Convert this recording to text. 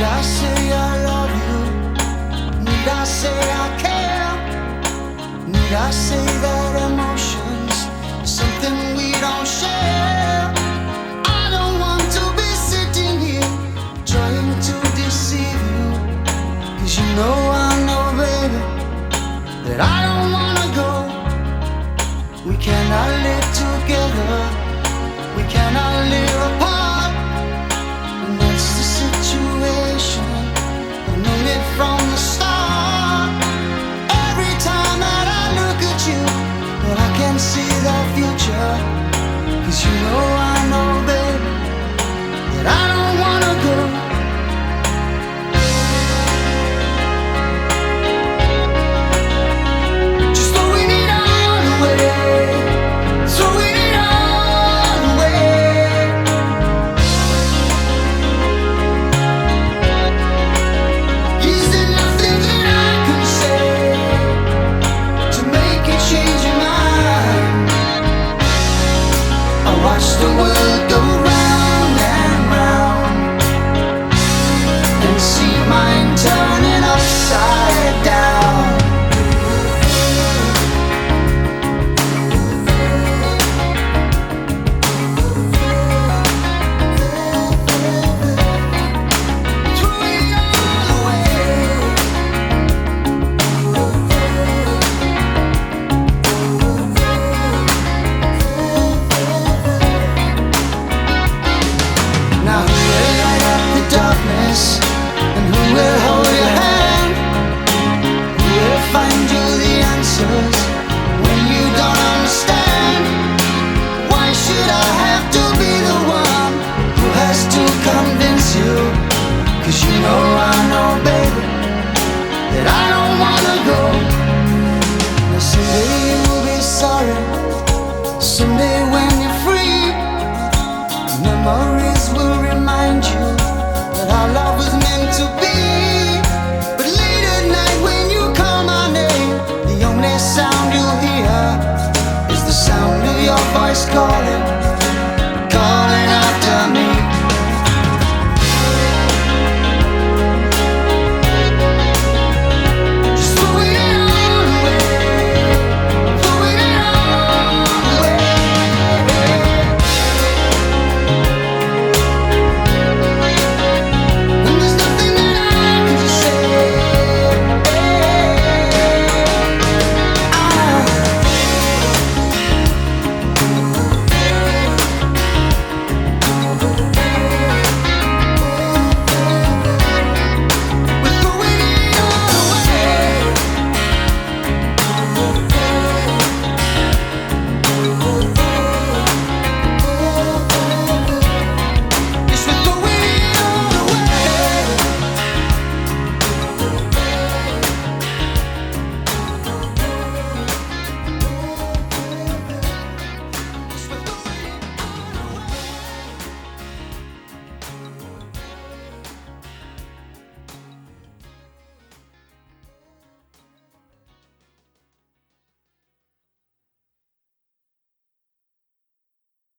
Did I say I love you? Did I say I care? Did I say that emotions something we don't share? I don't want to be sitting here trying to deceive you. Cause you know I know, baby, that I don't wanna go. We cannot live together. 後ろ Cause you know